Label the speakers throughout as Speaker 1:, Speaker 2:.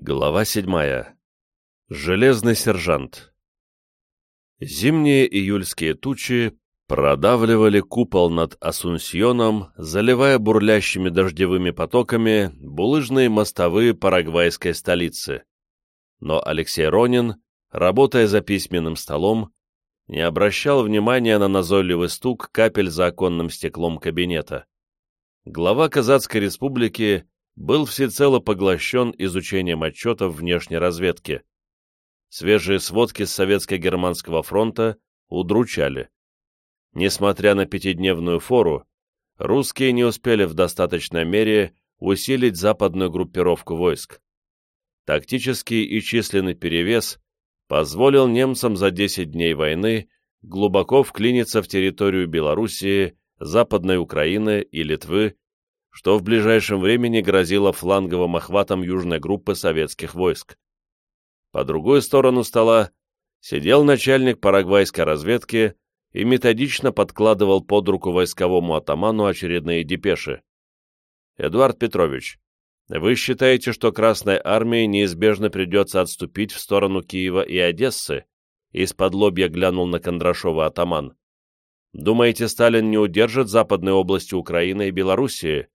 Speaker 1: Глава седьмая. Железный сержант. Зимние июльские тучи продавливали купол над Асунсьоном, заливая бурлящими дождевыми потоками булыжные мостовые парагвайской столицы. Но Алексей Ронин, работая за письменным столом, не обращал внимания на назойливый стук капель за оконным стеклом кабинета. Глава Казацкой республики был всецело поглощен изучением отчетов внешней разведки. Свежие сводки с Советско-Германского фронта удручали. Несмотря на пятидневную фору, русские не успели в достаточной мере усилить западную группировку войск. Тактический и численный перевес позволил немцам за 10 дней войны глубоко вклиниться в территорию Белоруссии, Западной Украины и Литвы что в ближайшем времени грозило фланговым охватом южной группы советских войск. По другую сторону стола сидел начальник парагвайской разведки и методично подкладывал под руку войсковому атаману очередные депеши. «Эдуард Петрович, вы считаете, что Красной Армии неизбежно придется отступить в сторону Киева и Одессы?» Из-под лобья глянул на Кондрашова атаман. «Думаете, Сталин не удержит западные области Украины и Белоруссии?»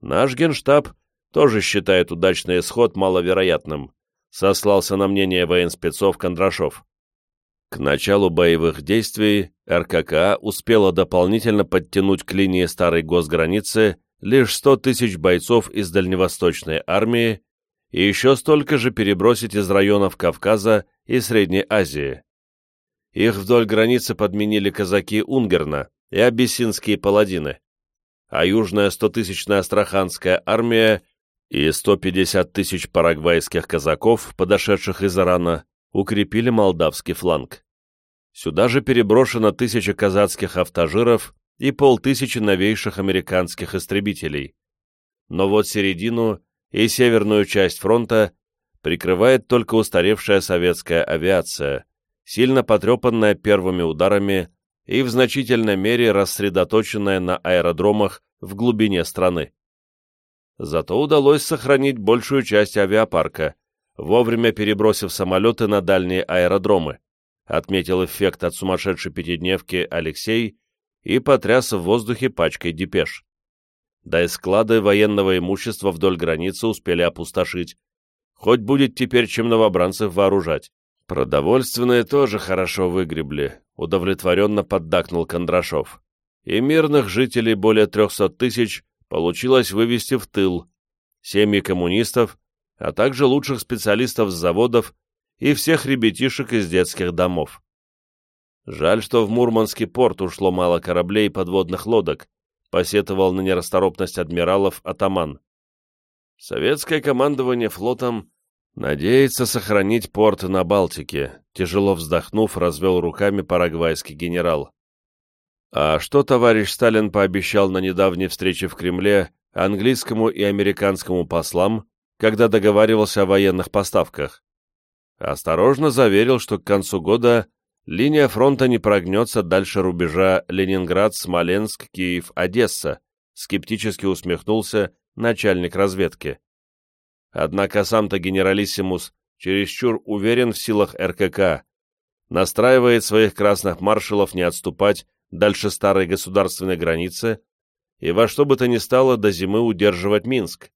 Speaker 1: Наш генштаб тоже считает удачный исход маловероятным, сослался на мнение военспецов Кондрашов. К началу боевых действий РККА успела дополнительно подтянуть к линии старой госграницы лишь 100 тысяч бойцов из Дальневосточной армии и еще столько же перебросить из районов Кавказа и Средней Азии. Их вдоль границы подменили казаки Унгерна и абиссинские паладины а южная стотысячная астраханская армия и 150 тысяч парагвайских казаков, подошедших из Ирана, укрепили молдавский фланг. Сюда же переброшено тысяча казацких автожиров и полтысячи новейших американских истребителей. Но вот середину и северную часть фронта прикрывает только устаревшая советская авиация, сильно потрепанная первыми ударами и в значительной мере рассредоточенная на аэродромах в глубине страны. Зато удалось сохранить большую часть авиапарка, вовремя перебросив самолеты на дальние аэродромы, отметил эффект от сумасшедшей пятидневки Алексей и потряс в воздухе пачкой депеш. Да и склады военного имущества вдоль границы успели опустошить. Хоть будет теперь чем новобранцев вооружать. Продовольственные тоже хорошо выгребли, удовлетворенно поддакнул Кондрашов. И мирных жителей более трехсот тысяч получилось вывести в тыл, семьи коммунистов, а также лучших специалистов с заводов и всех ребятишек из детских домов. Жаль, что в Мурманский порт ушло мало кораблей и подводных лодок, посетовал на нерасторопность адмиралов атаман. Советское командование флотом Надеется сохранить порт на Балтике, тяжело вздохнув, развел руками парагвайский генерал. А что товарищ Сталин пообещал на недавней встрече в Кремле английскому и американскому послам, когда договаривался о военных поставках? Осторожно заверил, что к концу года линия фронта не прогнется дальше рубежа Ленинград, Смоленск, Киев, Одесса, скептически усмехнулся начальник разведки. Однако сам-то генералиссимус чересчур уверен в силах РКК, настраивает своих красных маршалов не отступать дальше старой государственной границы и во что бы то ни стало до зимы удерживать Минск.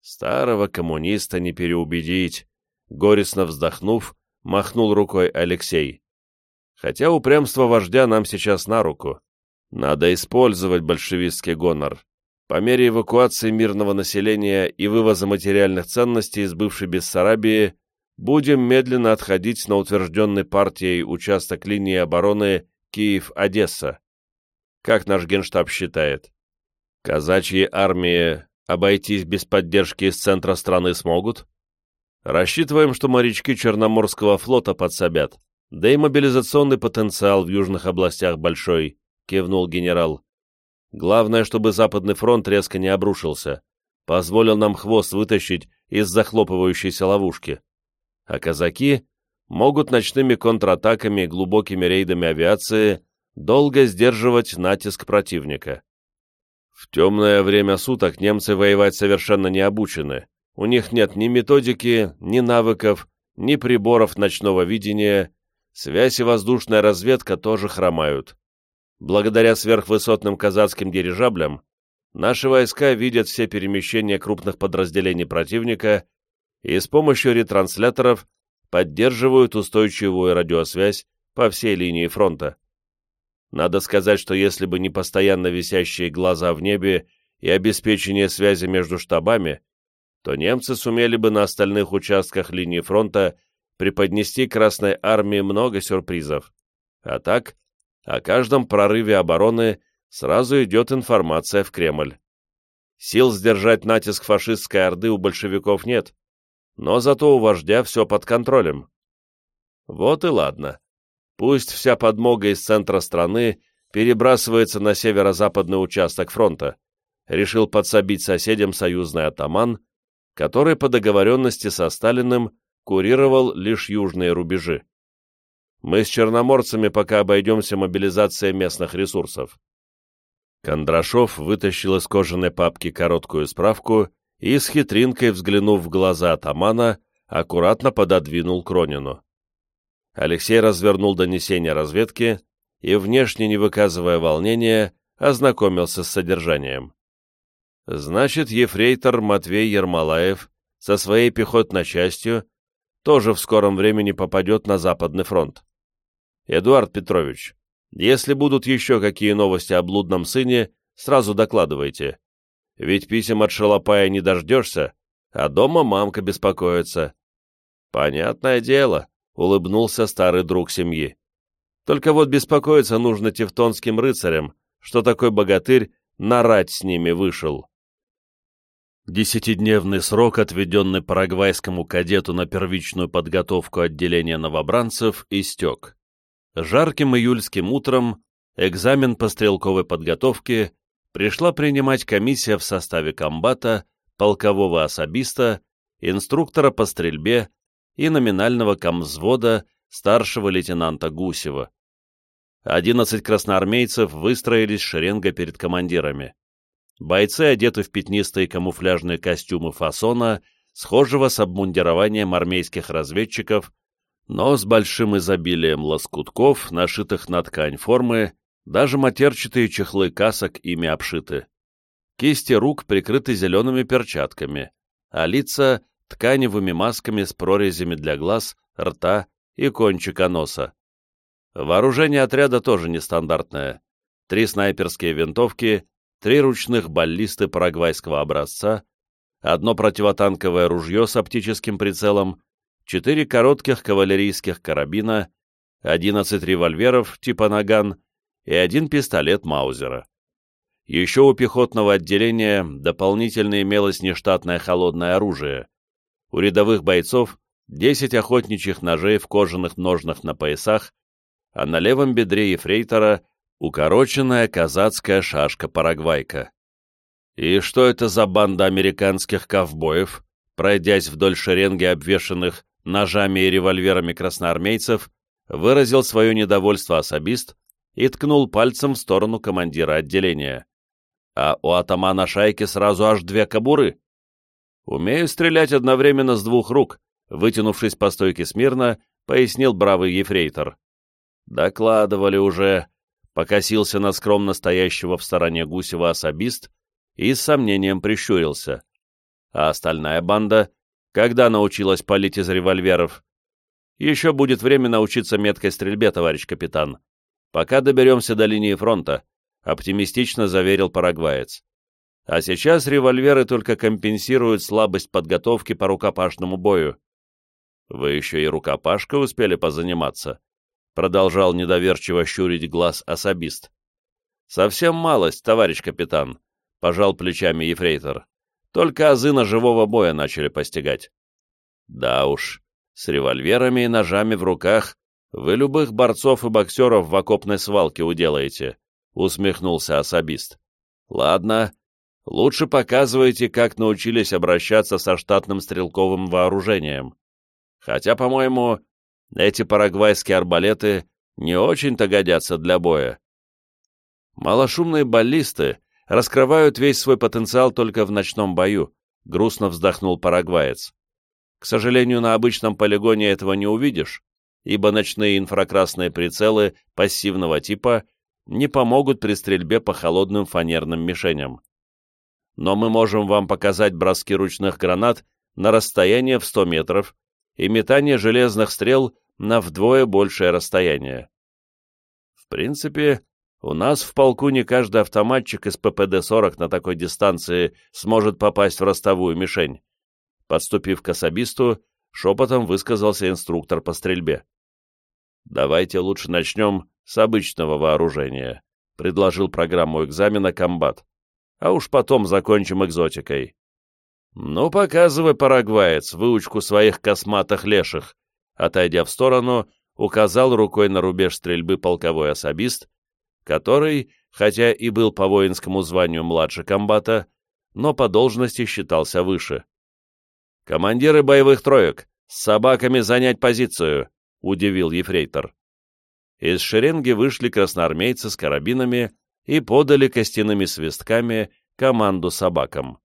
Speaker 1: Старого коммуниста не переубедить, горестно вздохнув, махнул рукой Алексей. Хотя упрямство вождя нам сейчас на руку. Надо использовать большевистский гонор. По мере эвакуации мирного населения и вывоза материальных ценностей из бывшей Бессарабии будем медленно отходить на утвержденный партией участок линии обороны Киев-Одесса. Как наш генштаб считает? Казачьи армии обойтись без поддержки из центра страны смогут? Рассчитываем, что морячки Черноморского флота подсобят, да и мобилизационный потенциал в южных областях большой, кивнул генерал. Главное, чтобы Западный фронт резко не обрушился, позволил нам хвост вытащить из захлопывающейся ловушки. А казаки могут ночными контратаками и глубокими рейдами авиации долго сдерживать натиск противника. В темное время суток немцы воевать совершенно не обучены, У них нет ни методики, ни навыков, ни приборов ночного видения, связь и воздушная разведка тоже хромают. Благодаря сверхвысотным казацким дирижаблям наши войска видят все перемещения крупных подразделений противника и с помощью ретрансляторов поддерживают устойчивую радиосвязь по всей линии фронта. Надо сказать, что если бы не постоянно висящие глаза в небе и обеспечение связи между штабами, то немцы сумели бы на остальных участках линии фронта преподнести Красной Армии много сюрпризов. А так, о каждом прорыве обороны сразу идет информация в Кремль. Сил сдержать натиск фашистской орды у большевиков нет, но зато у вождя все под контролем. Вот и ладно. Пусть вся подмога из центра страны перебрасывается на северо-западный участок фронта, решил подсобить соседям союзный атаман, который по договоренности со Сталиным курировал лишь южные рубежи. Мы с черноморцами пока обойдемся мобилизацией местных ресурсов. Кондрашов вытащил из кожаной папки короткую справку и с хитринкой, взглянув в глаза атамана, аккуратно пододвинул Кронину. Алексей развернул донесение разведки и, внешне не выказывая волнения, ознакомился с содержанием. Значит, ефрейтор Матвей Ермолаев со своей пехотной частью тоже в скором времени попадет на Западный фронт. Эдуард Петрович, если будут еще какие новости о блудном сыне, сразу докладывайте. Ведь писем от Шалопая не дождешься, а дома мамка беспокоится. Понятное дело, улыбнулся старый друг семьи. Только вот беспокоиться нужно тевтонским рыцарям, что такой богатырь нарать с ними вышел. Десятидневный срок, отведенный парагвайскому кадету на первичную подготовку отделения новобранцев, истек. Жарким июльским утром экзамен по стрелковой подготовке пришла принимать комиссия в составе комбата, полкового особиста, инструктора по стрельбе и номинального комвзвода старшего лейтенанта Гусева. Одиннадцать красноармейцев выстроились шеренга перед командирами. Бойцы одеты в пятнистые камуфляжные костюмы фасона, схожего с обмундированием армейских разведчиков, но с большим изобилием лоскутков, нашитых на ткань формы, даже матерчатые чехлы касок ими обшиты. Кисти рук прикрыты зелеными перчатками, а лица — тканевыми масками с прорезями для глаз, рта и кончика носа. Вооружение отряда тоже нестандартное. Три снайперские винтовки, три ручных баллисты парагвайского образца, одно противотанковое ружье с оптическим прицелом, четыре коротких кавалерийских карабина, 11 револьверов типа «Наган» и один пистолет Маузера. Еще у пехотного отделения дополнительно имелось нештатное холодное оружие. У рядовых бойцов 10 охотничьих ножей в кожаных ножнах на поясах, а на левом бедре ефрейтора укороченная казацкая шашка-парагвайка. И что это за банда американских ковбоев, пройдясь вдоль шеренги обвешанных ножами и револьверами красноармейцев, выразил свое недовольство особист и ткнул пальцем в сторону командира отделения. А у атамана шайки сразу аж две кобуры. «Умею стрелять одновременно с двух рук», вытянувшись по стойке смирно, пояснил бравый ефрейтор. «Докладывали уже», покосился на скромно стоящего в стороне Гусева особист и с сомнением прищурился. А остальная банда, когда научилась палить из револьверов? Еще будет время научиться меткой стрельбе, товарищ капитан. Пока доберемся до линии фронта, оптимистично заверил парагваец. А сейчас револьверы только компенсируют слабость подготовки по рукопашному бою. Вы еще и рукопашкой успели позаниматься? продолжал недоверчиво щурить глаз особист. «Совсем малость, товарищ капитан», — пожал плечами ефрейтор. «Только азы ножевого боя начали постигать». «Да уж, с револьверами и ножами в руках вы любых борцов и боксеров в окопной свалке уделаете», — усмехнулся особист. «Ладно, лучше показывайте, как научились обращаться со штатным стрелковым вооружением. Хотя, по-моему, эти парагвайские арбалеты не очень-то годятся для боя. Малошумные баллисты раскрывают весь свой потенциал только в ночном бою, грустно вздохнул парагваец. К сожалению, на обычном полигоне этого не увидишь, ибо ночные инфракрасные прицелы пассивного типа не помогут при стрельбе по холодным фанерным мишеням. Но мы можем вам показать броски ручных гранат на расстояние в 100 метров и метание железных стрел на вдвое большее расстояние. В принципе, у нас в полку не каждый автоматчик из ППД-40 на такой дистанции сможет попасть в ростовую мишень. Подступив к особисту, шепотом высказался инструктор по стрельбе. «Давайте лучше начнем с обычного вооружения», — предложил программу экзамена комбат. «А уж потом закончим экзотикой». «Ну, показывай, парагваец, выучку своих косматых леших», отойдя в сторону, указал рукой на рубеж стрельбы полковой особист, который, хотя и был по воинскому званию младше комбата, но по должности считался выше. «Командиры боевых троек, с собаками занять позицию!» — удивил ефрейтор. Из шеренги вышли красноармейцы с карабинами и подали костяными свистками команду собакам.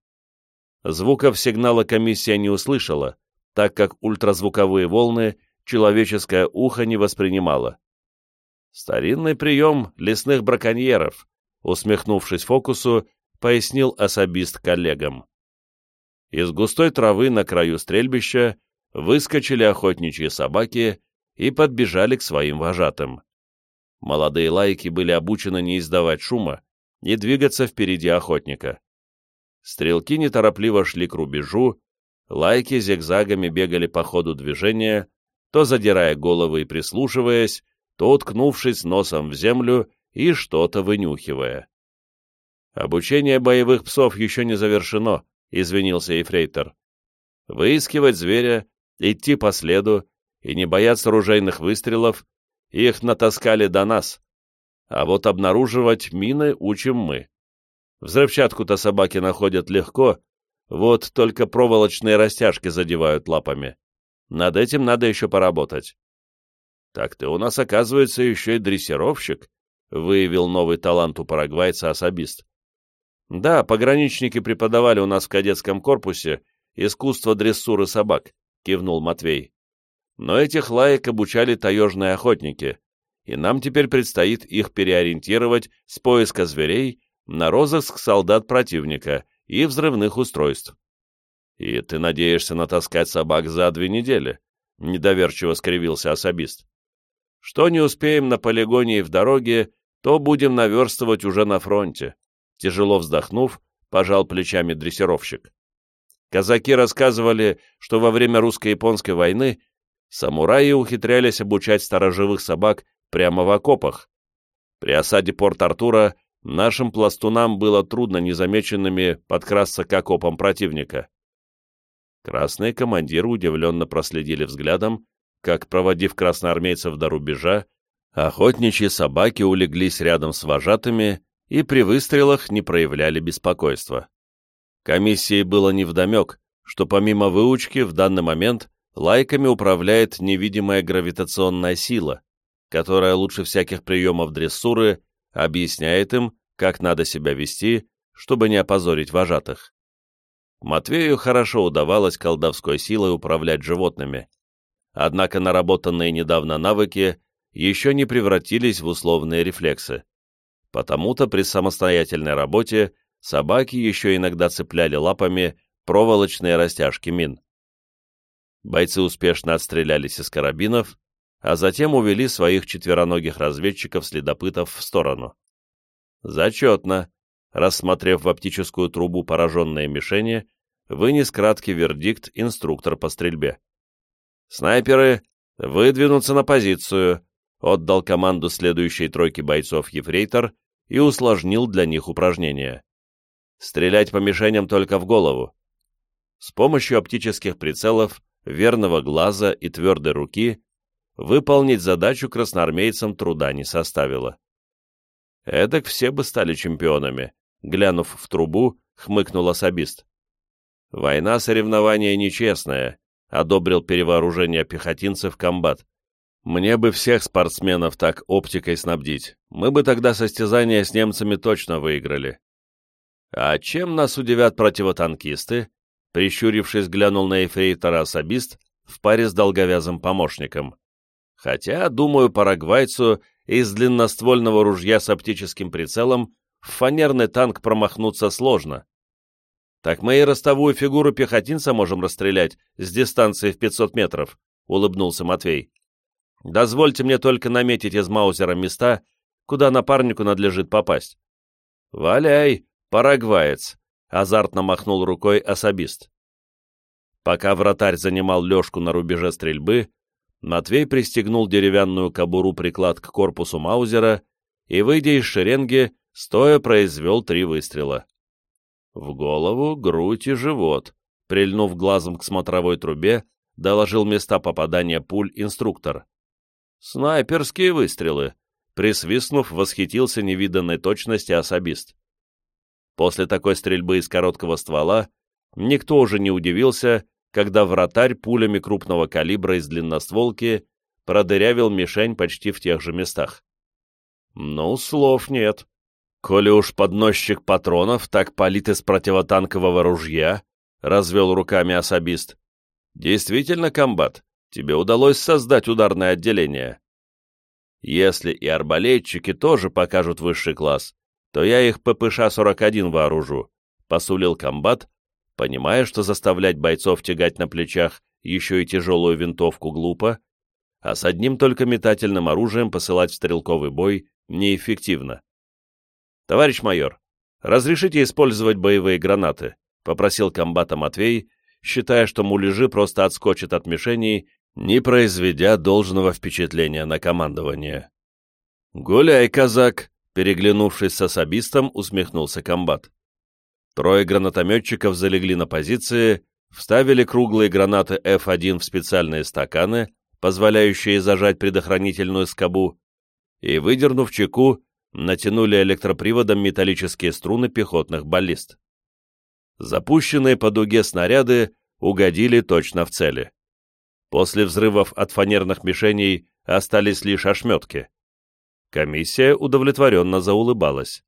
Speaker 1: Звуков сигнала комиссия не услышала, так как ультразвуковые волны человеческое ухо не воспринимало. Старинный прием лесных браконьеров, усмехнувшись фокусу, пояснил особист коллегам. Из густой травы на краю стрельбища выскочили охотничьи собаки и подбежали к своим вожатым. Молодые лайки были обучены не издавать шума и двигаться впереди охотника. Стрелки неторопливо шли к рубежу, лайки зигзагами бегали по ходу движения, то задирая головы и прислушиваясь, то уткнувшись носом в землю и что-то вынюхивая. «Обучение боевых псов еще не завершено», — извинился Ефрейтор. «Выискивать зверя, идти по следу и не бояться ружейных выстрелов, их натаскали до нас. А вот обнаруживать мины учим мы. Взрывчатку-то собаки находят легко, вот только проволочные растяжки задевают лапами. Над этим надо еще поработать. «Так ты у нас, оказывается, еще и дрессировщик», — выявил новый талант у парагвайца особист. «Да, пограничники преподавали у нас в кадетском корпусе искусство дрессуры собак», — кивнул Матвей. «Но этих лаек обучали таежные охотники, и нам теперь предстоит их переориентировать с поиска зверей на розыск солдат противника и взрывных устройств». «И ты надеешься натаскать собак за две недели?» — недоверчиво скривился особист. Что не успеем на полигоне и в дороге, то будем наверстывать уже на фронте. Тяжело вздохнув, пожал плечами дрессировщик. Казаки рассказывали, что во время русско-японской войны самураи ухитрялись обучать сторожевых собак прямо в окопах. При осаде Порт-Артура нашим пластунам было трудно незамеченными подкрасться к окопам противника. Красные командиры удивленно проследили взглядом, как, проводив красноармейцев до рубежа, охотничьи собаки улеглись рядом с вожатыми и при выстрелах не проявляли беспокойства. Комиссии было невдомек, что помимо выучки в данный момент лайками управляет невидимая гравитационная сила, которая лучше всяких приемов дрессуры объясняет им, как надо себя вести, чтобы не опозорить вожатых. Матвею хорошо удавалось колдовской силой управлять животными, однако наработанные недавно навыки еще не превратились в условные рефлексы. Потому-то при самостоятельной работе собаки еще иногда цепляли лапами проволочные растяжки мин. Бойцы успешно отстрелялись из карабинов, а затем увели своих четвероногих разведчиков-следопытов в сторону. Зачетно, рассмотрев в оптическую трубу пораженные мишени, вынес краткий вердикт инструктор по стрельбе. «Снайперы, выдвинуться на позицию», отдал команду следующей тройке бойцов ефрейтор и усложнил для них упражнение. Стрелять по мишеням только в голову. С помощью оптических прицелов, верного глаза и твердой руки выполнить задачу красноармейцам труда не составило. Эдак все бы стали чемпионами, глянув в трубу, хмыкнул особист. Война соревнования нечестная, одобрил перевооружение пехотинцев комбат. Мне бы всех спортсменов так оптикой снабдить. Мы бы тогда состязания с немцами точно выиграли. А чем нас удивят противотанкисты? прищурившись, глянул на эфрейтора особист в паре с долговязым помощником. Хотя, думаю, парагвайцу из длинноствольного ружья с оптическим прицелом в фанерный танк промахнуться сложно. Так мы и ростовую фигуру пехотинца можем расстрелять с дистанции в 500 метров, улыбнулся Матвей. Дозвольте мне только наметить из Маузера места, куда напарнику надлежит попасть. Валяй, парагваец, азартно махнул рукой особист. Пока вратарь занимал лёжку на рубеже стрельбы, Матвей пристегнул деревянную кобуру приклад к корпусу Маузера и, выйдя из шеренги, стоя произвел три выстрела. В голову, грудь и живот, прильнув глазом к смотровой трубе, доложил места попадания пуль инструктор. «Снайперские выстрелы!» Присвистнув, восхитился невиданной точности особист. После такой стрельбы из короткого ствола никто уже не удивился, когда вратарь пулями крупного калибра из длинностволки продырявил мишень почти в тех же местах. Ну, слов нет. Коли уж подносчик патронов так палит из противотанкового ружья, развел руками особист. Действительно, комбат, тебе удалось создать ударное отделение. Если и арбалетчики тоже покажут высший класс, то я их ППШ-41 вооружу, посулил комбат, понимая, что заставлять бойцов тягать на плечах еще и тяжелую винтовку глупо, а с одним только метательным оружием посылать в стрелковый бой неэффективно. «Товарищ майор, разрешите использовать боевые гранаты?» — попросил комбата Матвей, считая, что муляжи просто отскочат от мишеней, не произведя должного впечатления на командование. «Гуляй, казак!» — переглянувшись с особистом, усмехнулся комбат. Трое гранатометчиков залегли на позиции, вставили круглые гранаты F1 в специальные стаканы, позволяющие зажать предохранительную скобу, и, выдернув чеку, натянули электроприводом металлические струны пехотных баллист. Запущенные по дуге снаряды угодили точно в цели. После взрывов от фанерных мишеней остались лишь ошметки. Комиссия удовлетворенно заулыбалась.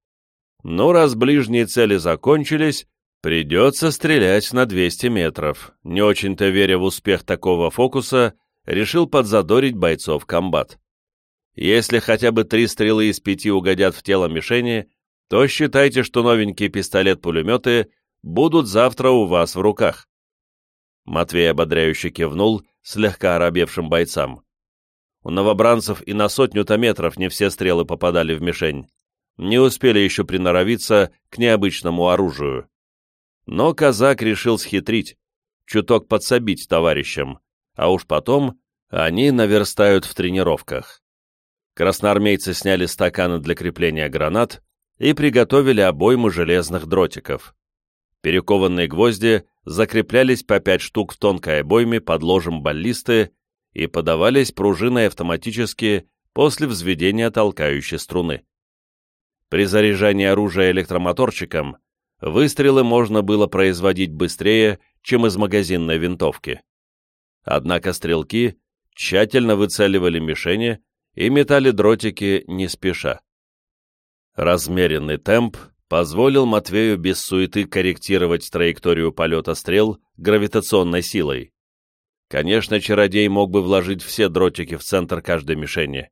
Speaker 1: Но раз ближние цели закончились, придется стрелять на 200 метров. Не очень-то веря в успех такого фокуса, решил подзадорить бойцов комбат. Если хотя бы три стрелы из пяти угодят в тело мишени, то считайте, что новенькие пистолет-пулеметы будут завтра у вас в руках. Матвей ободряюще кивнул слегка оробевшим бойцам. У новобранцев и на сотню-то метров не все стрелы попадали в мишень не успели еще приноровиться к необычному оружию. Но казак решил схитрить, чуток подсобить товарищам, а уж потом они наверстают в тренировках. Красноармейцы сняли стаканы для крепления гранат и приготовили обоймы железных дротиков. Перекованные гвозди закреплялись по пять штук в тонкой обойме под ложем баллисты и подавались пружиной автоматически после взведения толкающей струны. При заряжании оружия электромоторчиком выстрелы можно было производить быстрее, чем из магазинной винтовки. Однако стрелки тщательно выцеливали мишени и метали дротики не спеша. Размеренный темп позволил Матвею без суеты корректировать траекторию полета стрел гравитационной силой. Конечно, чародей мог бы вложить все дротики в центр каждой мишени,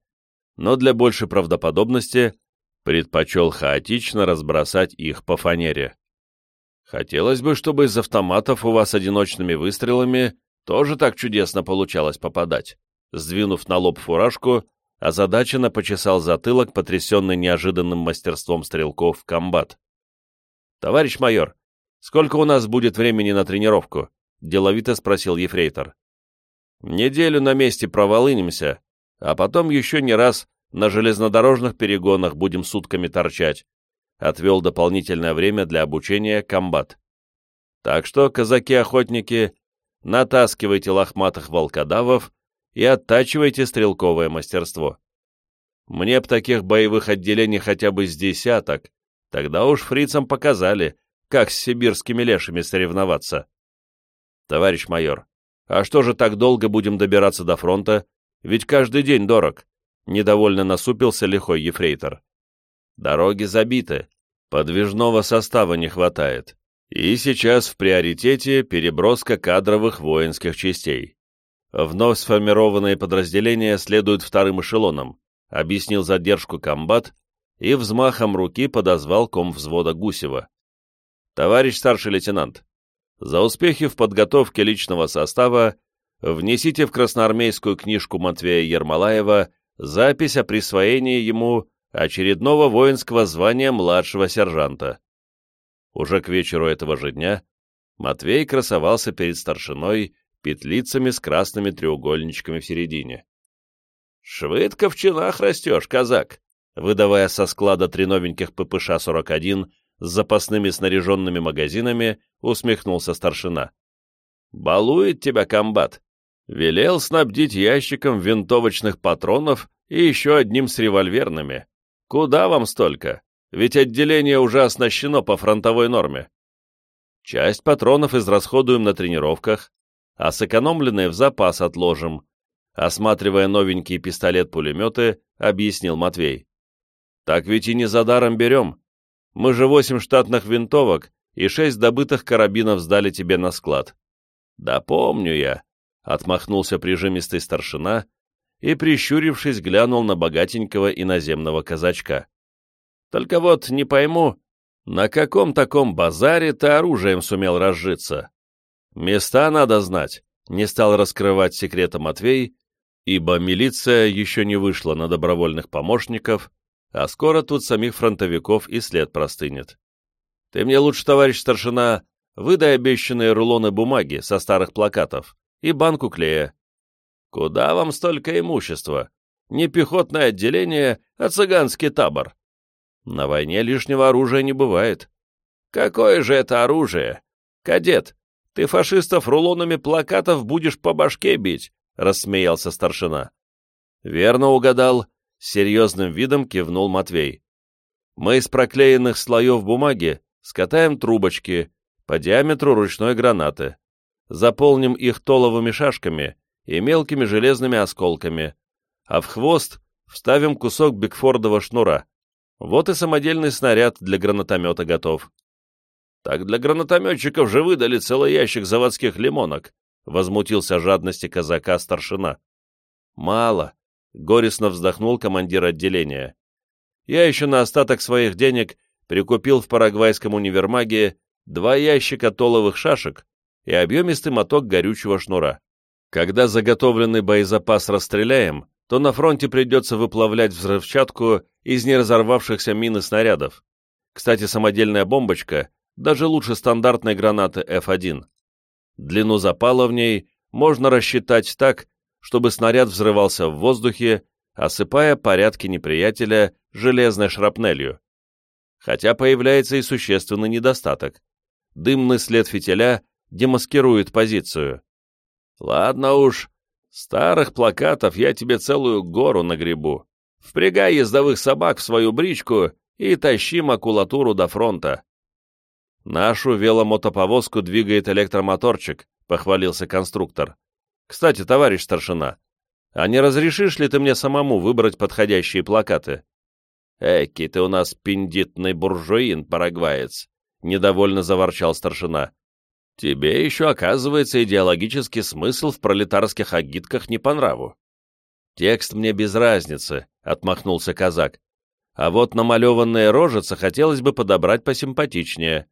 Speaker 1: но для большей правдоподобности предпочел хаотично разбросать их по фанере. Хотелось бы, чтобы из автоматов у вас одиночными выстрелами тоже так чудесно получалось попадать. Сдвинув на лоб фуражку, озадаченно почесал затылок, потрясенный неожиданным мастерством стрелков комбат. «Товарищ майор, сколько у нас будет времени на тренировку?» — деловито спросил ефрейтор. «Неделю на месте проволынимся, а потом еще не раз на железнодорожных перегонах будем сутками торчать, отвел дополнительное время для обучения комбат. Так что, казаки-охотники, натаскивайте лохматых волкодавов и оттачивайте стрелковое мастерство. Мне б таких боевых отделений хотя бы с десяток, тогда уж фрицам показали, как с сибирскими лешами соревноваться. Товарищ майор, а что же так долго будем добираться до фронта? Ведь каждый день дорог. Недовольно насупился лихой ефрейтор. Дороги забиты, подвижного состава не хватает. И сейчас в приоритете переброска кадровых воинских частей. Вновь сформированные подразделения следуют вторым эшелоном, объяснил задержку комбат и взмахом руки подозвал ком взвода Гусева. «Товарищ старший лейтенант, за успехи в подготовке личного состава внесите в красноармейскую книжку Матвея Ермолаева запись о присвоении ему очередного воинского звания младшего сержанта. Уже к вечеру этого же дня Матвей красовался перед старшиной петлицами с красными треугольничками в середине. «Швыдко в чинах растешь, казак!» выдавая со склада три новеньких ППШ-41 с запасными снаряженными магазинами, усмехнулся старшина. «Балует тебя комбат. Велел снабдить ящиком винтовочных патронов и еще одним с револьверными. Куда вам столько? Ведь отделение уже оснащено по фронтовой норме. Часть патронов израсходуем на тренировках, а сэкономленные в запас отложим, осматривая новенький пистолет-пулеметы, объяснил Матвей. Так ведь и не за даром берем. Мы же восемь штатных винтовок и шесть добытых карабинов сдали тебе на склад. Да помню я, — отмахнулся прижимистый старшина и, прищурившись, глянул на богатенького иноземного казачка. Только вот не пойму, на каком таком базаре ты оружием сумел разжиться? Места надо знать, не стал раскрывать секрета Матвей, ибо милиция еще не вышла на добровольных помощников, а скоро тут самих фронтовиков и след простынет. Ты мне лучше, товарищ старшина, выдай обещанные рулоны бумаги со старых плакатов и банку клея. Куда вам столько имущества? Не пехотное отделение, а цыганский табор. На войне лишнего оружия не бывает. Какое же это оружие? Кадет, ты фашистов рулонами плакатов будешь по башке бить, рассмеялся старшина. Верно угадал, серьезным видом кивнул Матвей. Мы из проклеенных слоев бумаги скатаем трубочки по диаметру ручной гранаты, заполним их толовыми шашками и мелкими железными осколками, а в хвост вставим кусок бигфордового шнура. Вот и самодельный снаряд для гранатомета готов. Так для гранатометчиков же выдали целый ящик заводских лимонок, возмутился жадности казака старшина. Мало, горестно вздохнул командир отделения. Я еще на остаток своих денег прикупил в парагвайском универмаге два ящика толовых шашек и объемистый моток горючего шнура. Когда заготовленный боезапас расстреляем, то на фронте придется выплавлять взрывчатку из неразорвавшихся мин и снарядов. Кстати, самодельная бомбочка даже лучше стандартной гранаты F1. Длину запала в ней можно рассчитать так, чтобы снаряд взрывался в воздухе, осыпая порядки неприятеля железной шрапнелью. Хотя появляется и существенный недостаток. Дымный след фитиля демаскирует позицию. Ладно уж, старых плакатов я тебе целую гору нагребу. Впрягай ездовых собак в свою бричку и тащи макулатуру до фронта. Нашу веломотоповозку двигает электромоторчик, похвалился конструктор. Кстати, товарищ старшина, а не разрешишь ли ты мне самому выбрать подходящие плакаты? Эки, ты у нас пиндитный буржуин, парагваец, недовольно заворчал старшина. Тебе еще оказывается идеологический смысл в пролетарских агитках не по нраву. Текст мне без разницы, отмахнулся казак. А вот намалеванные рожицы хотелось бы подобрать посимпатичнее.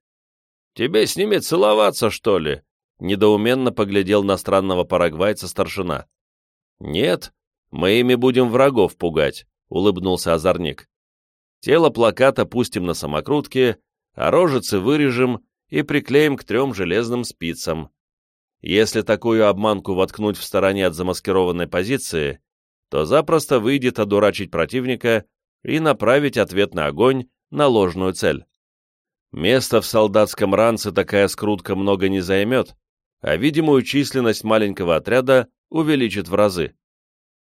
Speaker 1: Тебе с ними целоваться, что ли? недоуменно поглядел на странного парагвайца старшина. «Нет, мы ими будем врагов пугать», — улыбнулся озорник. «Тело плаката пустим на самокрутке, а рожицы вырежем и приклеим к трем железным спицам. Если такую обманку воткнуть в стороне от замаскированной позиции, то запросто выйдет одурачить противника и направить ответный огонь на ложную цель. Места в солдатском ранце такая скрутка много не займет, а видимую численность маленького отряда увеличит в разы.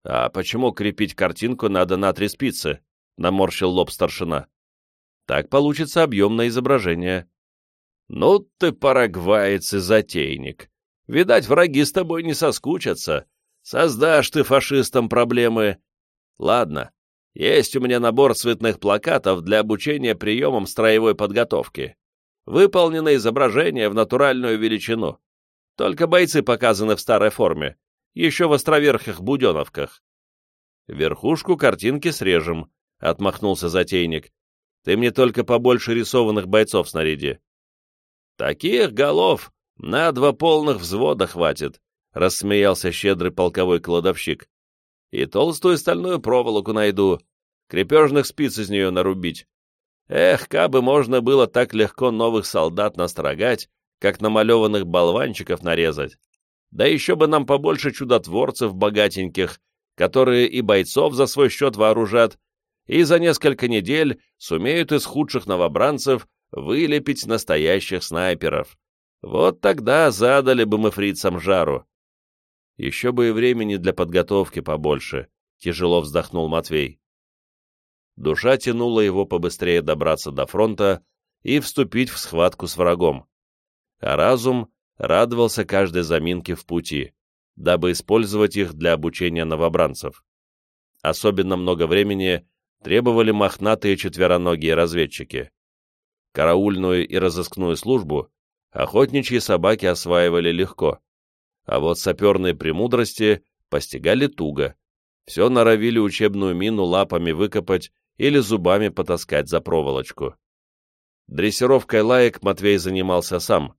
Speaker 1: «А почему крепить картинку надо на три спицы?» — наморщил лоб старшина. «Так получится объемное изображение». «Ну ты, парагваец и затейник. Видать, враги с тобой не соскучатся. Создашь ты фашистам проблемы. Ладно, есть у меня набор цветных плакатов для обучения приемам строевой подготовки. Выполнено изображение в натуральную величину. Только бойцы показаны в старой форме, еще в островерхих буденовках. Верхушку картинки срежем, — отмахнулся затейник. Ты мне только побольше рисованных бойцов снаряди. Таких голов на два полных взвода хватит, — рассмеялся щедрый полковой кладовщик. И толстую стальную проволоку найду, крепежных спиц из нее нарубить. Эх, кабы можно было так легко новых солдат настрогать, как намалеванных болванчиков нарезать. Да еще бы нам побольше чудотворцев богатеньких, которые и бойцов за свой счет вооружат, и за несколько недель сумеют из худших новобранцев вылепить настоящих снайперов. Вот тогда задали бы мы фрицам жару. Еще бы и времени для подготовки побольше, тяжело вздохнул Матвей. Душа тянула его побыстрее добраться до фронта и вступить в схватку с врагом. А разум радовался каждой заминке в пути, дабы использовать их для обучения новобранцев. Особенно много времени требовали мохнатые четвероногие разведчики. Караульную и разыскную службу охотничьи собаки осваивали легко, а вот саперные премудрости постигали туго, все норовили учебную мину лапами выкопать или зубами потаскать за проволочку. Дрессировкой лаек Матвей занимался сам,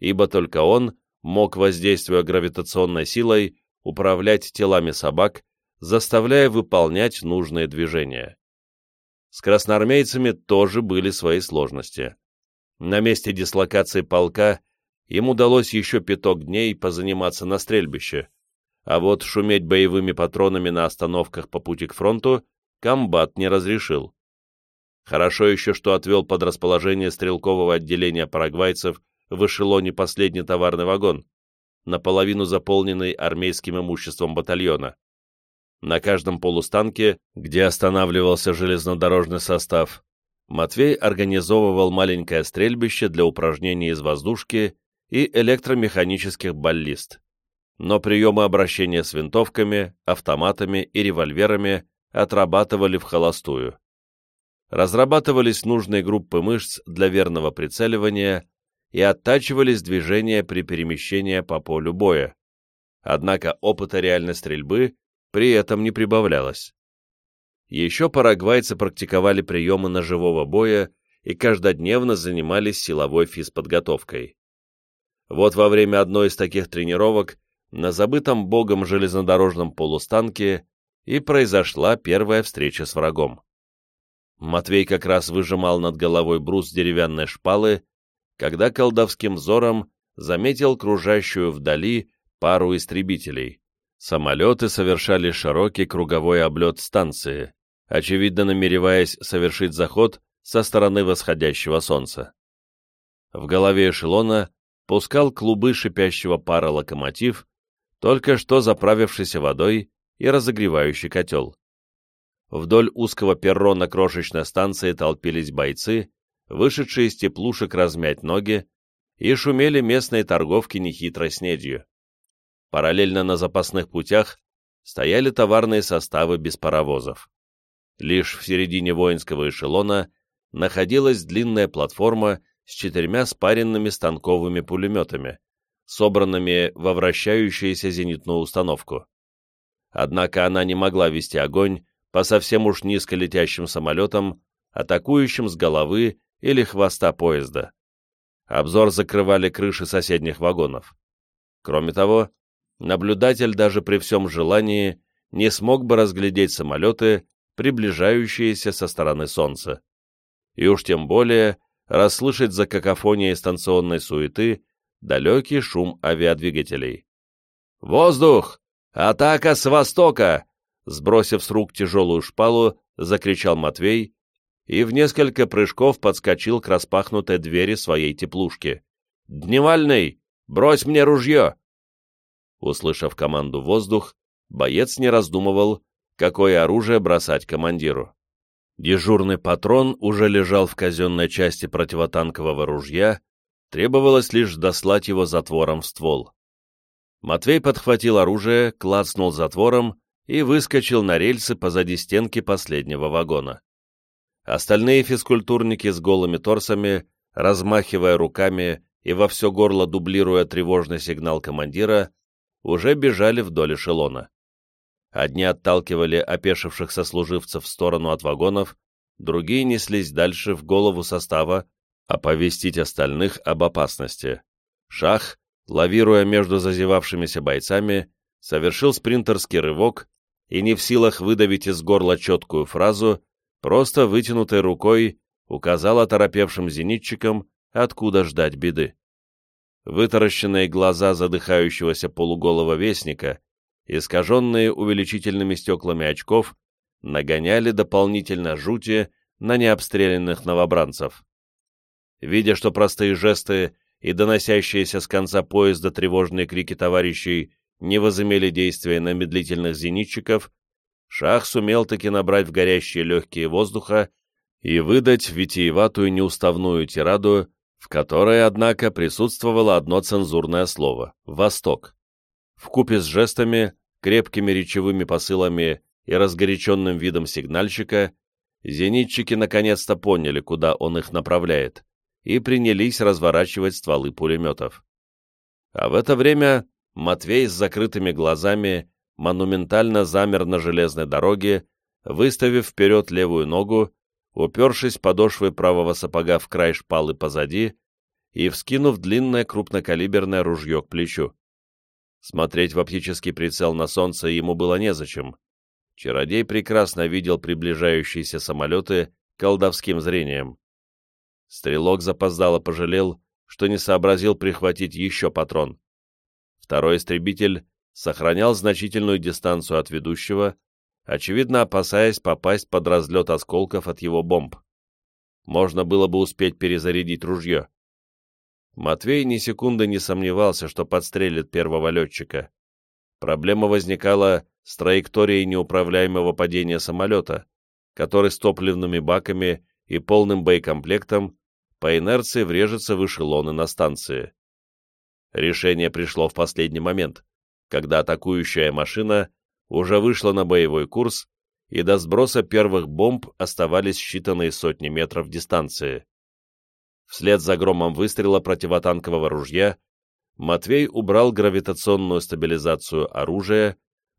Speaker 1: ибо только он мог, воздействуя гравитационной силой, управлять телами собак, заставляя выполнять нужные движения. С красноармейцами тоже были свои сложности. На месте дислокации полка им удалось еще пяток дней позаниматься на стрельбище, а вот шуметь боевыми патронами на остановках по пути к фронту комбат не разрешил. Хорошо еще, что отвел под расположение стрелкового отделения парагвайцев в эшелоне последний товарный вагон, наполовину заполненный армейским имуществом батальона. На каждом полустанке, где останавливался железнодорожный состав, Матвей организовывал маленькое стрельбище для упражнений из воздушки и электромеханических баллист. Но приемы обращения с винтовками, автоматами и револьверами отрабатывали в холостую. Разрабатывались нужные группы мышц для верного прицеливания и оттачивались движения при перемещении по полю боя. Однако опыта реальной стрельбы при этом не прибавлялось. Еще парагвайцы практиковали приемы ножевого боя и каждодневно занимались силовой физподготовкой. Вот во время одной из таких тренировок на забытом богом железнодорожном полустанке и произошла первая встреча с врагом. Матвей как раз выжимал над головой брус деревянной шпалы, когда колдовским взором заметил кружащую вдали пару истребителей. Самолеты совершали широкий круговой облет станции, очевидно намереваясь совершить заход со стороны восходящего солнца. В голове эшелона пускал клубы шипящего пара локомотив, только что заправившийся водой и разогревающий котел. Вдоль узкого перрона крошечной станции толпились бойцы, вышедшие из теплушек размять ноги, и шумели местные торговки нехитрой снедью. Параллельно на запасных путях стояли товарные составы без паровозов. Лишь в середине воинского эшелона находилась длинная платформа с четырьмя спаренными станковыми пулеметами, собранными во вращающуюся зенитную установку однако она не могла вести огонь по совсем уж низко летящим самолетам, атакующим с головы или хвоста поезда. Обзор закрывали крыши соседних вагонов. Кроме того, наблюдатель даже при всем желании не смог бы разглядеть самолеты, приближающиеся со стороны Солнца. И уж тем более расслышать за какофонией станционной суеты далекий шум авиадвигателей. «Воздух! «Атака с востока!» Сбросив с рук тяжелую шпалу, закричал Матвей и в несколько прыжков подскочил к распахнутой двери своей теплушки. «Дневальный! Брось мне ружье!» Услышав команду «воздух», боец не раздумывал, какое оружие бросать командиру. Дежурный патрон уже лежал в казенной части противотанкового ружья, требовалось лишь дослать его затвором в ствол. Матвей подхватил оружие, клацнул затвором и выскочил на рельсы позади стенки последнего вагона. Остальные физкультурники с голыми торсами размахивая руками и во все горло дублируя тревожный сигнал командира, уже бежали вдоль эшелона. Одни отталкивали опешивших сослуживцев в сторону от вагонов, другие неслись дальше в голову состава, оповестить остальных об опасности. Шах, лавируя между зазевавшимися бойцами, совершил спринтерский рывок и не в силах выдавить из горла четкую фразу, просто вытянутой рукой указал оторопевшим зенитчикам, откуда ждать беды. Вытаращенные глаза задыхающегося полуголого вестника, искаженные увеличительными стеклами очков, нагоняли дополнительно жути на необстрелянных новобранцев. Видя, что простые жесты и доносящиеся с конца поезда тревожные крики товарищей не возымели действия на медлительных зенитчиков, Шах сумел таки набрать в горящие легкие воздуха и выдать витиеватую неуставную тираду, в которой, однако, присутствовало одно цензурное слово — «Восток». Вкупе с жестами, крепкими речевыми посылами и разгоряченным видом сигнальщика, зенитчики наконец-то поняли, куда он их направляет, и принялись разворачивать стволы пулеметов. А в это время Матвей с закрытыми глазами монументально замер на железной дороге, выставив вперед левую ногу, упершись подошвой правого сапога в край шпалы позади и вскинув длинное крупнокалиберное ружье к плечу. Смотреть в оптический прицел на солнце ему было незачем. Чародей прекрасно видел приближающиеся самолеты колдовским зрением. Стрелок запоздало пожалел, что не сообразил прихватить еще патрон. Второй истребитель сохранял значительную дистанцию от ведущего, очевидно опасаясь попасть под разлет осколков от его бомб. Можно было бы успеть перезарядить ружье. Матвей ни секунды не сомневался, что подстрелит первого летчика. Проблема возникала с траекторией неуправляемого падения самолета, который с топливными баками и полным боекомплектом по инерции врежется в эшелоны на станции. Решение пришло в последний момент, когда атакующая машина уже вышла на боевой курс, и до сброса первых бомб оставались считанные сотни метров дистанции. Вслед за громом выстрела противотанкового ружья Матвей убрал гравитационную стабилизацию оружия,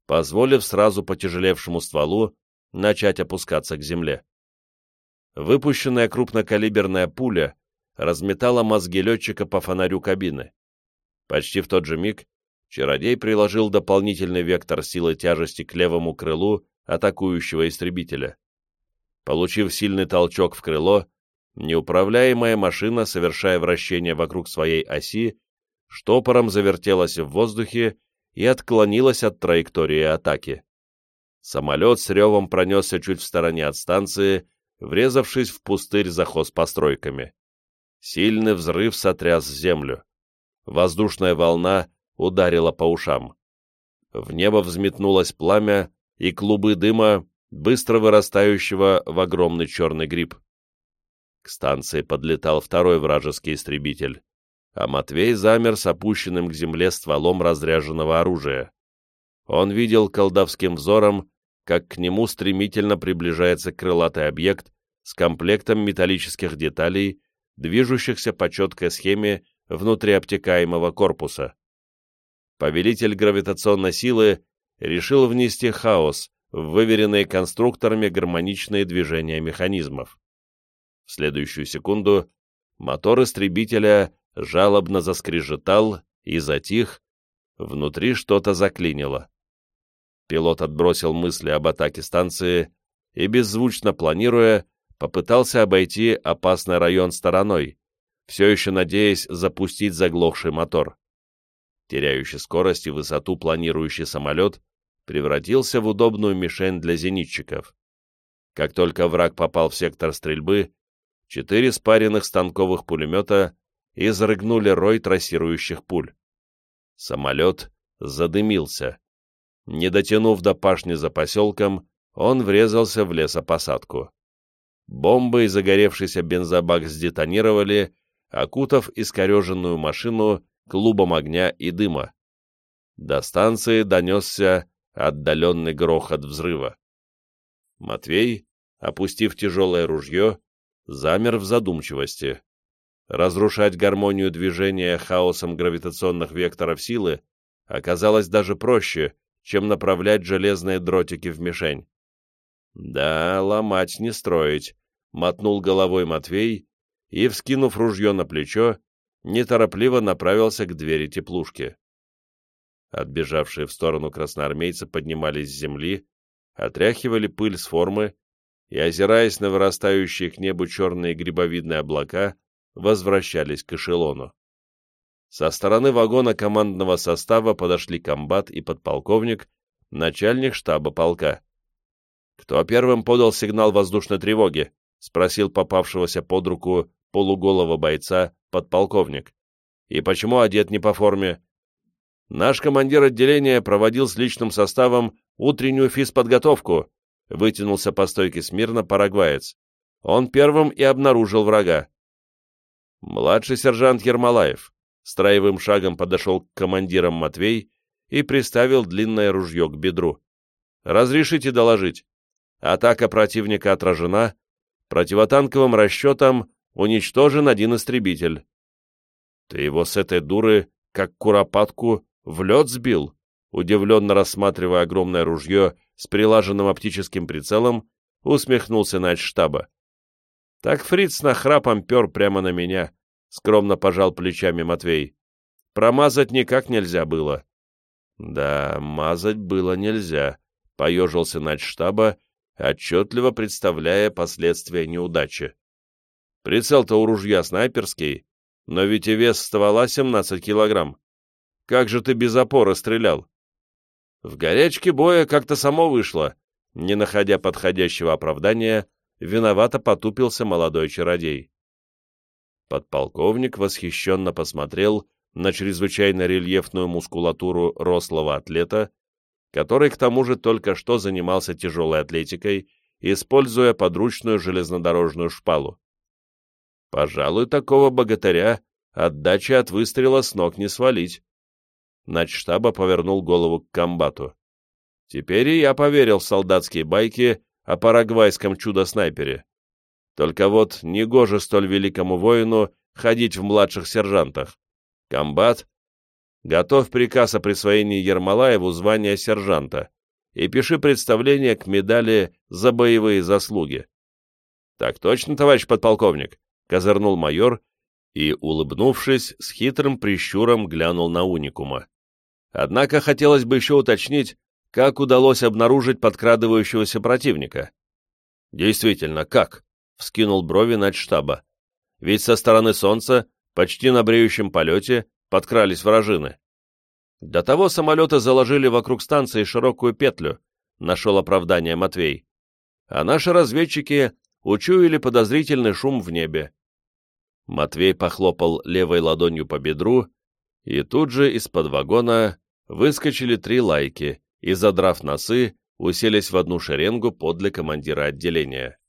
Speaker 1: позволив сразу потяжелевшему стволу начать опускаться к земле. Выпущенная крупнокалиберная пуля разметала мозги летчика по фонарю кабины. Почти в тот же миг чародей приложил дополнительный вектор силы тяжести к левому крылу атакующего истребителя. Получив сильный толчок в крыло, неуправляемая машина, совершая вращение вокруг своей оси, штопором завертелась в воздухе и отклонилась от траектории атаки. Самолет с ревом пронесся чуть в стороне от станции, врезавшись в пустырь за хозпостройками. Сильный взрыв сотряс землю. Воздушная волна ударила по ушам. В небо взметнулось пламя и клубы дыма, быстро вырастающего в огромный черный гриб. К станции подлетал второй вражеский истребитель, а Матвей замер с опущенным к земле стволом разряженного оружия. Он видел колдовским взором, как к нему стремительно приближается крылатый объект с комплектом металлических деталей, движущихся по четкой схеме внутриобтекаемого корпуса. Повелитель гравитационной силы решил внести хаос в выверенные конструкторами гармоничные движения механизмов. В следующую секунду мотор истребителя жалобно заскрежетал и затих, внутри что-то заклинило. Пилот отбросил мысли об атаке станции и, беззвучно планируя, попытался обойти опасный район стороной, все еще надеясь запустить заглохший мотор. Теряющий скорость и высоту планирующий самолет превратился в удобную мишень для зенитчиков. Как только враг попал в сектор стрельбы, четыре спаренных станковых пулемета изрыгнули рой трассирующих пуль. Самолет задымился. Не дотянув до пашни за поселком, он врезался в лесопосадку. Бомбы и загоревшийся бензобак сдетонировали, окутав искореженную машину клубом огня и дыма. До станции донесся отдаленный грохот взрыва. Матвей, опустив тяжелое ружье, замер в задумчивости. Разрушать гармонию движения хаосом гравитационных векторов силы оказалось даже проще, чем направлять железные дротики в мишень. «Да, ломать не строить», — мотнул головой Матвей и, вскинув ружье на плечо, неторопливо направился к двери теплушки. Отбежавшие в сторону красноармейцы поднимались с земли, отряхивали пыль с формы и, озираясь на вырастающие к небу черные грибовидные облака, возвращались к эшелону. Со стороны вагона командного состава подошли комбат и подполковник, начальник штаба полка. «Кто первым подал сигнал воздушной тревоги?» — спросил попавшегося под руку полуголого бойца подполковник. «И почему одет не по форме?» «Наш командир отделения проводил с личным составом утреннюю физподготовку», — вытянулся по стойке смирно парагваец. «Он первым и обнаружил врага». Младший сержант Ермолаев строевым шагом подошел к командирам Матвей и приставил длинное ружье к бедру. «Разрешите доложить. Атака противника отражена. Противотанковым расчетом уничтожен один истребитель». «Ты его с этой дуры, как куропатку, в лед сбил?» Удивленно рассматривая огромное ружье с прилаженным оптическим прицелом, усмехнулся штаба. Так фриц нахрапом пер прямо на меня, скромно пожал плечами Матвей. Промазать никак нельзя было. Да, мазать было нельзя, поежился штаба, отчетливо представляя последствия неудачи. Прицел-то у ружья снайперский, но ведь и вес ствола 17 килограмм. Как же ты без опоры стрелял? В горячке боя как-то само вышло, не находя подходящего оправдания, виновато потупился молодой чародей. Подполковник восхищенно посмотрел на чрезвычайно рельефную мускулатуру рослого атлета, который к тому же только что занимался тяжелой атлетикой, используя подручную железнодорожную шпалу. Пожалуй, такого богатыря отдачи от выстрела с ног не свалить. Начштаба повернул голову к комбату. Теперь и я поверил в солдатские байки о парагвайском чудо-снайпере. Только вот негоже столь великому воину ходить в младших сержантах. Комбат, готов приказ о присвоении Ермолаеву звания сержанта и пиши представление к медали за боевые заслуги. «Так точно, товарищ подполковник», — козырнул майор и, улыбнувшись, с хитрым прищуром глянул на уникума. Однако хотелось бы еще уточнить, как удалось обнаружить подкрадывающегося противника. Действительно, как? Вскинул брови над штаба. Ведь со стороны солнца, почти на бреющем полете, подкрались вражины. До того самолеты заложили вокруг станции широкую петлю, нашел оправдание Матвей. А наши разведчики учуяли подозрительный шум в небе. Матвей похлопал левой ладонью по бедру, и тут же из-под вагона выскочили три лайки, и, задрав носы, уселись в одну шеренгу подле командира отделения.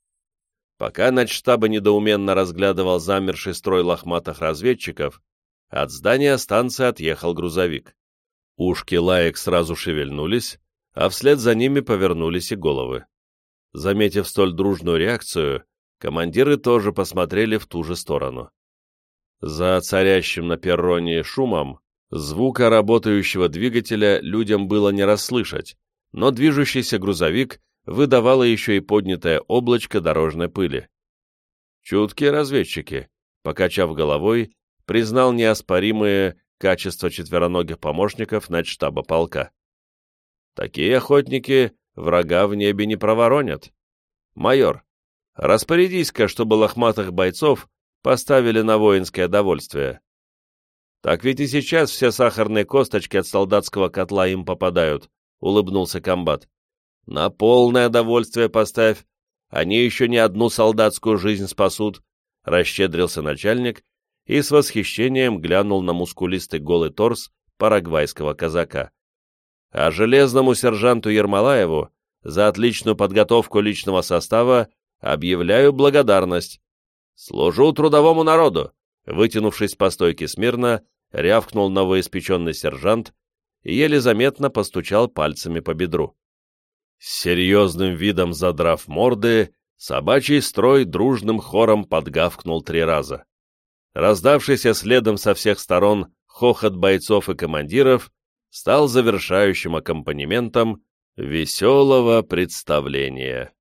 Speaker 1: Пока начштаба недоуменно разглядывал замерший строй лохматых разведчиков, от здания станции отъехал грузовик. Ушки лаек сразу шевельнулись, а вслед за ними повернулись и головы. Заметив столь дружную реакцию, командиры тоже посмотрели в ту же сторону. За царящим на перроне шумом Звука работающего двигателя людям было не расслышать, но движущийся грузовик выдавало еще и поднятое облачко дорожной пыли. Чуткие разведчики, покачав головой, признал неоспоримые качества четвероногих помощников штаба полка. Такие охотники врага в небе не проворонят. Майор, распорядись-ка, чтобы лохматых бойцов поставили на воинское довольствие. «Так ведь и сейчас все сахарные косточки от солдатского котла им попадают», — улыбнулся комбат. «На полное довольствие поставь. Они еще не одну солдатскую жизнь спасут», — расщедрился начальник и с восхищением глянул на мускулистый голый торс парагвайского казака. А железному сержанту Ермолаеву за отличную подготовку личного состава объявляю благодарность. Служу трудовому народу, вытянувшись по стойке смирно, рявкнул новоиспеченный сержант и еле заметно постучал пальцами по бедру. С серьезным видом задрав морды, собачий строй дружным хором подгавкнул три раза. раздавшийся следом со всех сторон хохот бойцов и командиров, стал завершающим аккомпанементом веселого представления.